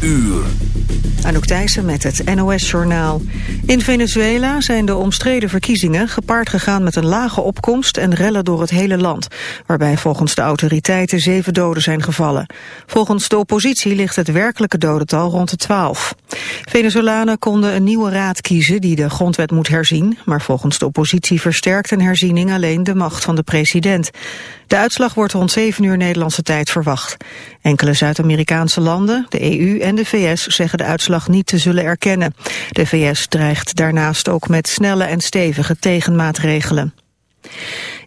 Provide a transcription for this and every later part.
uur. Anouk Thijssen met het NOS-journaal. In Venezuela zijn de omstreden verkiezingen gepaard gegaan met een lage opkomst en rellen door het hele land, waarbij volgens de autoriteiten zeven doden zijn gevallen. Volgens de oppositie ligt het werkelijke dodental rond de twaalf. Venezolanen konden een nieuwe raad kiezen die de grondwet moet herzien, maar volgens de oppositie versterkt een herziening alleen de macht van de president. De uitslag wordt rond 7 uur Nederlandse tijd verwacht. Enkele Zuid-Amerikaanse landen, de EU en de VS zeggen de uitslag niet te zullen erkennen. De VS dreigt daarnaast ook met snelle en stevige tegenmaatregelen.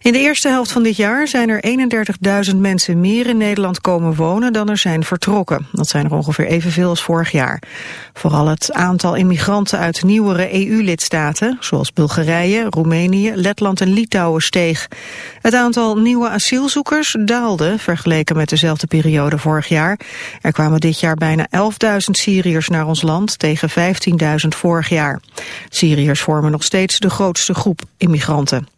In de eerste helft van dit jaar zijn er 31.000 mensen meer in Nederland komen wonen dan er zijn vertrokken. Dat zijn er ongeveer evenveel als vorig jaar. Vooral het aantal immigranten uit nieuwere EU-lidstaten, zoals Bulgarije, Roemenië, Letland en Litouwen, steeg. Het aantal nieuwe asielzoekers daalde, vergeleken met dezelfde periode vorig jaar. Er kwamen dit jaar bijna 11.000 Syriërs naar ons land, tegen 15.000 vorig jaar. Syriërs vormen nog steeds de grootste groep immigranten.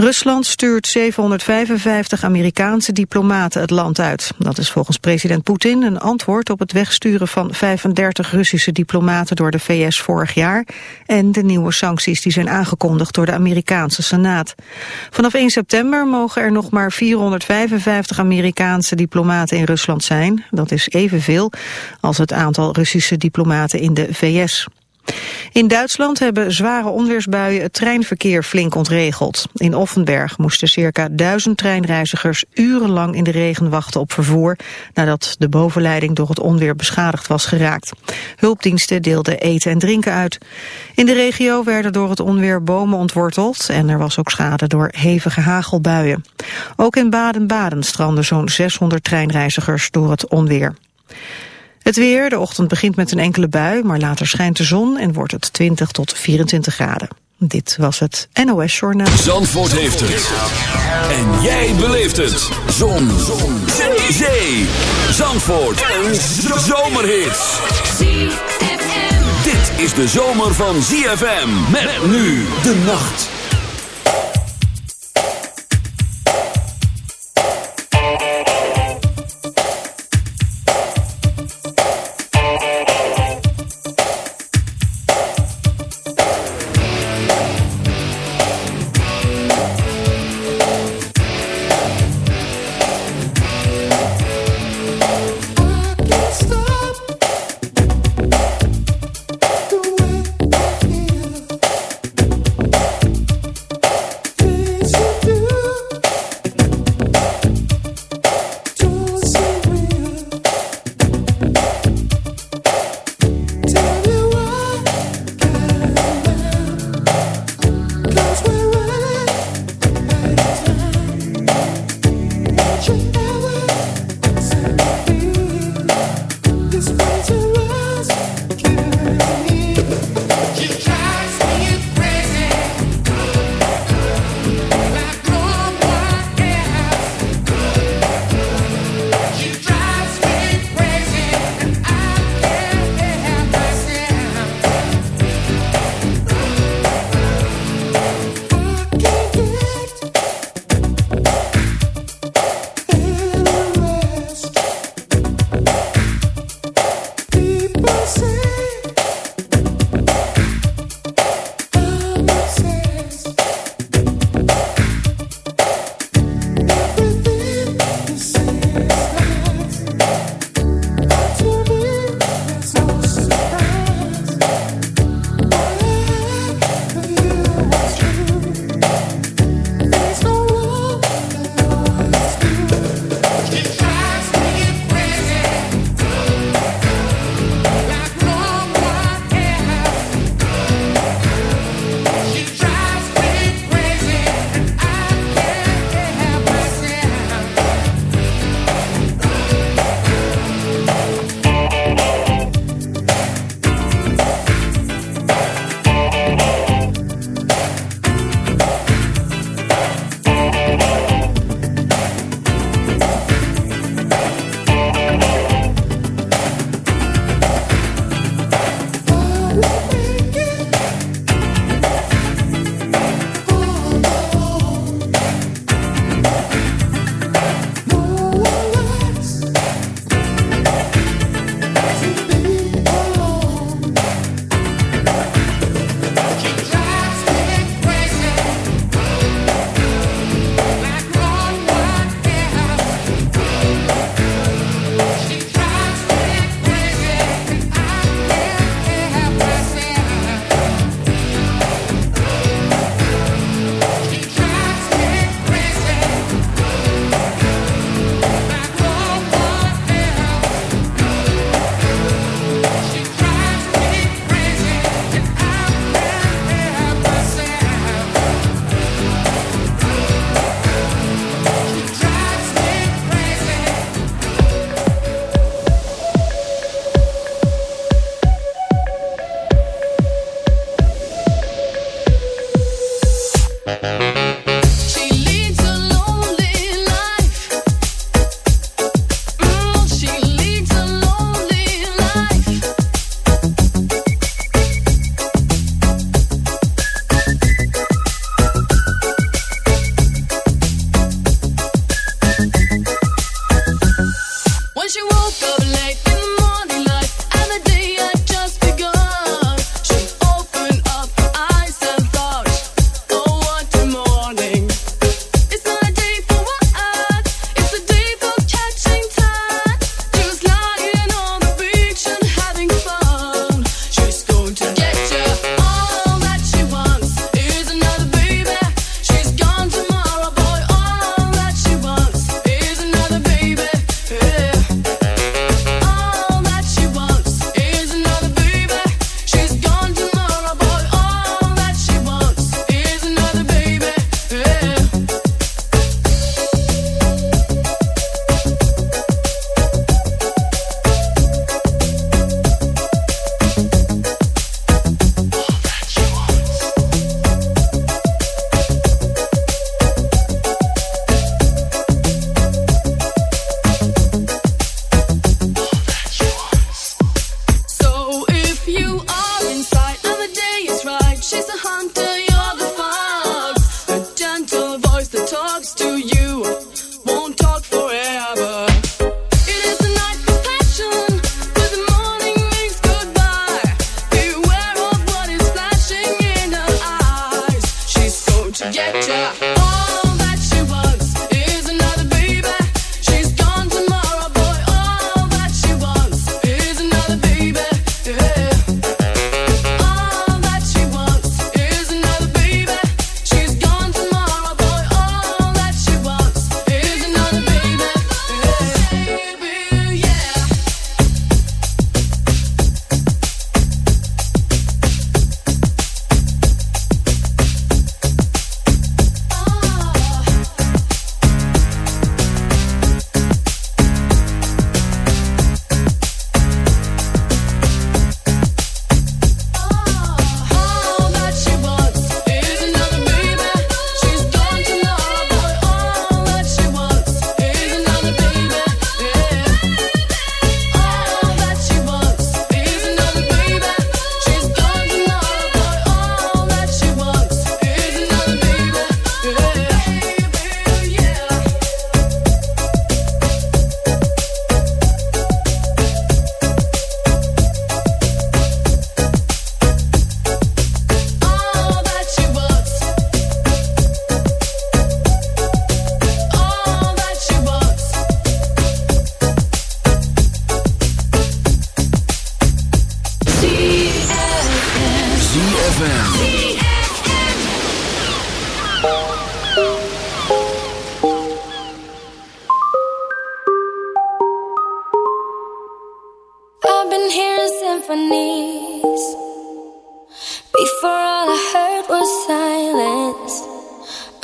Rusland stuurt 755 Amerikaanse diplomaten het land uit. Dat is volgens president Poetin een antwoord op het wegsturen van 35 Russische diplomaten door de VS vorig jaar en de nieuwe sancties die zijn aangekondigd door de Amerikaanse Senaat. Vanaf 1 september mogen er nog maar 455 Amerikaanse diplomaten in Rusland zijn. Dat is evenveel als het aantal Russische diplomaten in de VS. In Duitsland hebben zware onweersbuien het treinverkeer flink ontregeld. In Offenberg moesten circa duizend treinreizigers urenlang in de regen wachten op vervoer... nadat de bovenleiding door het onweer beschadigd was geraakt. Hulpdiensten deelden eten en drinken uit. In de regio werden door het onweer bomen ontworteld... en er was ook schade door hevige hagelbuien. Ook in Baden-Baden stranden zo'n 600 treinreizigers door het onweer. Het weer, de ochtend begint met een enkele bui, maar later schijnt de zon en wordt het 20 tot 24 graden. Dit was het NOS Journaal. Zandvoort heeft het. En jij beleeft het. Zon. zon. Zee. Zee. Zandvoort. Een zomerhit. Dit is de zomer van ZFM. Met nu de nacht.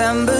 December.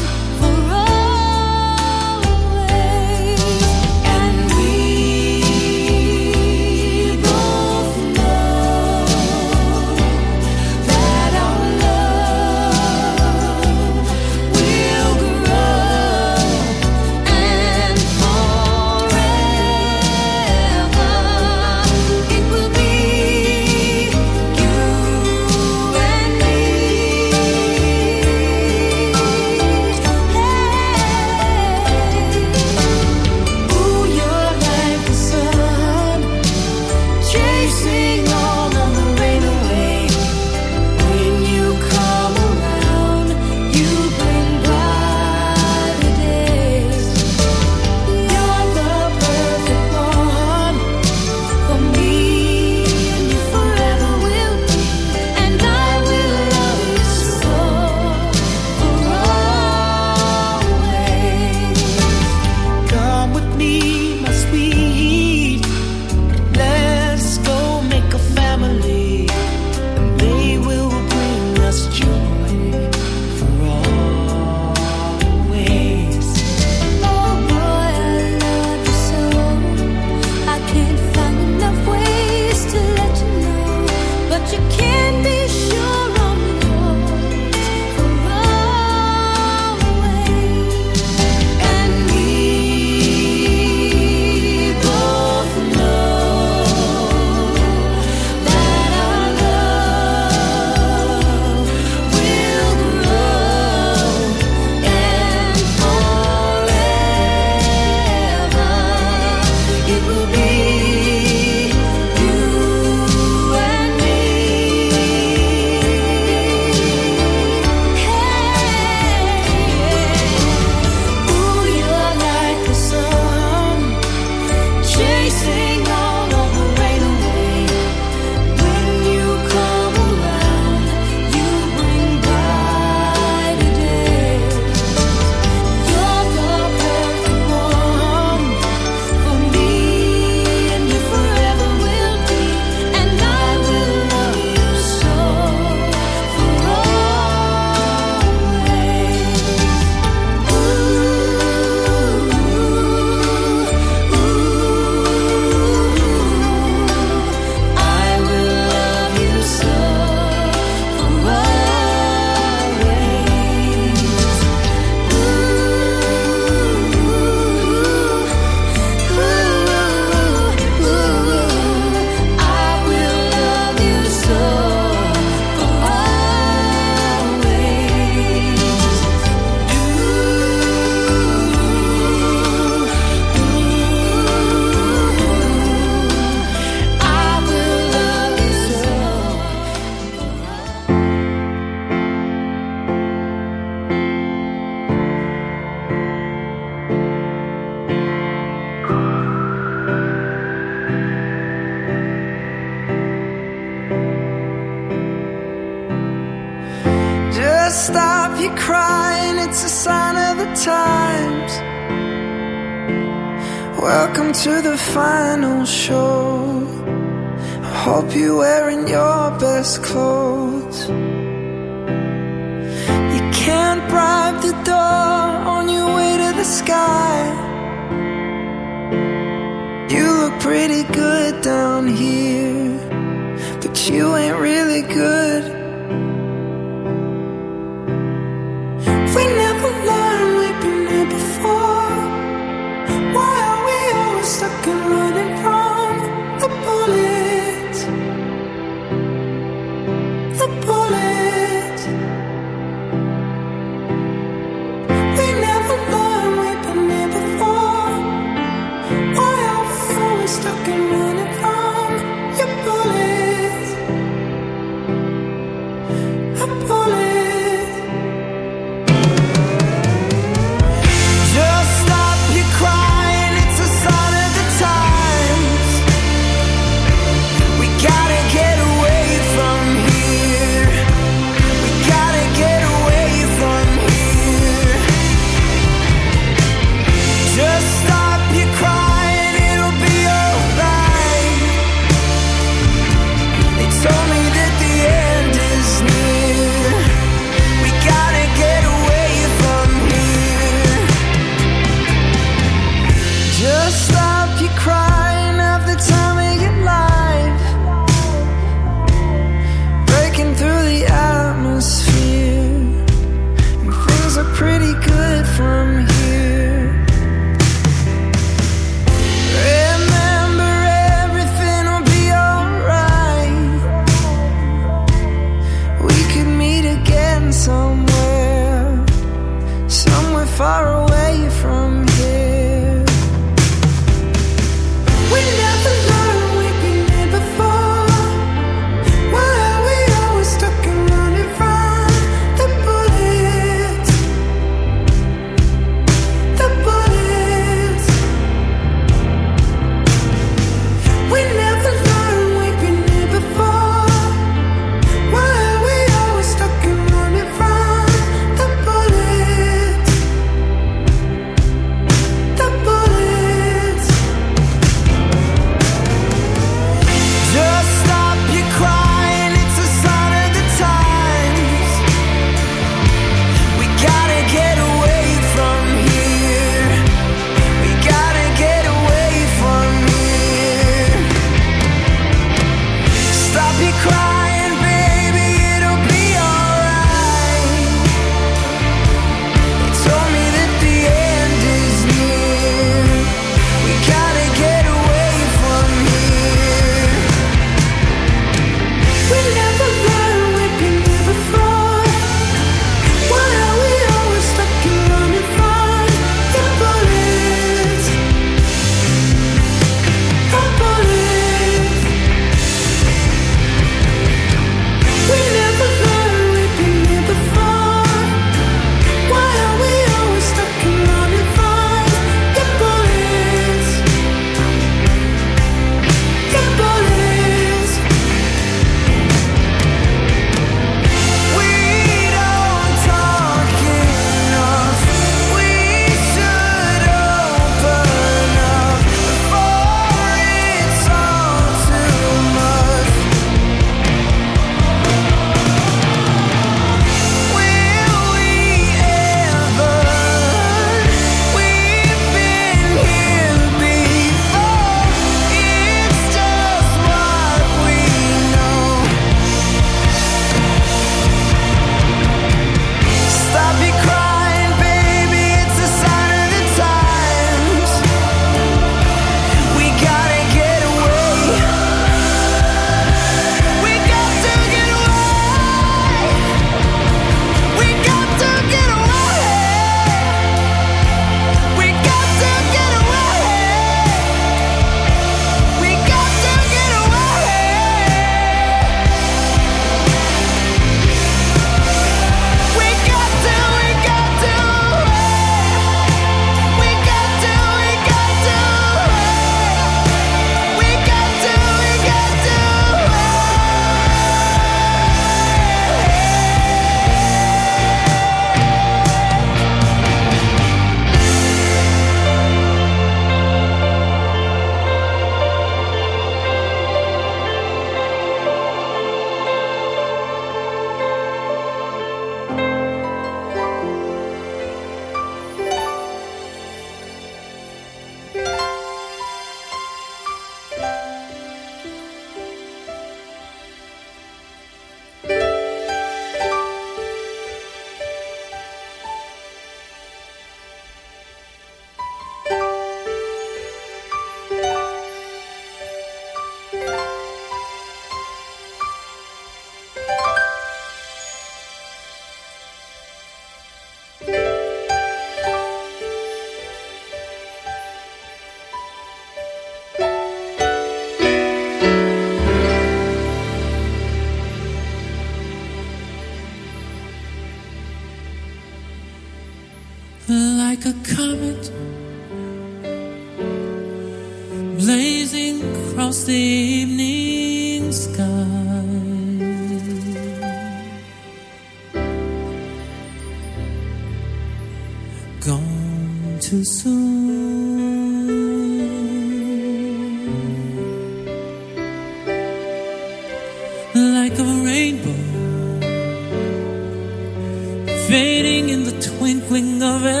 of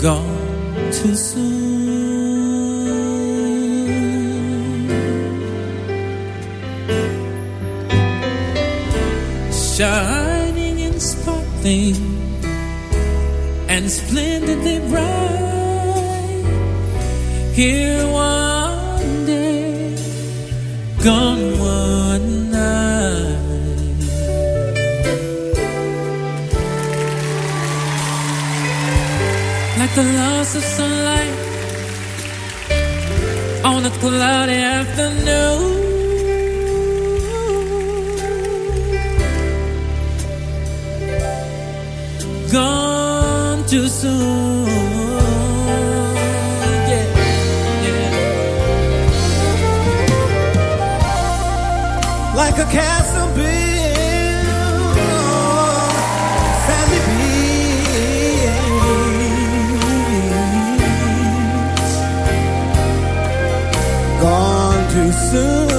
gone too soon. Shining and sparkling and splendidly bright. Here one day, gone. of sunlight on a cloudy afternoon. Gone too soon. Yeah, yeah. Like a cat soon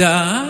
die.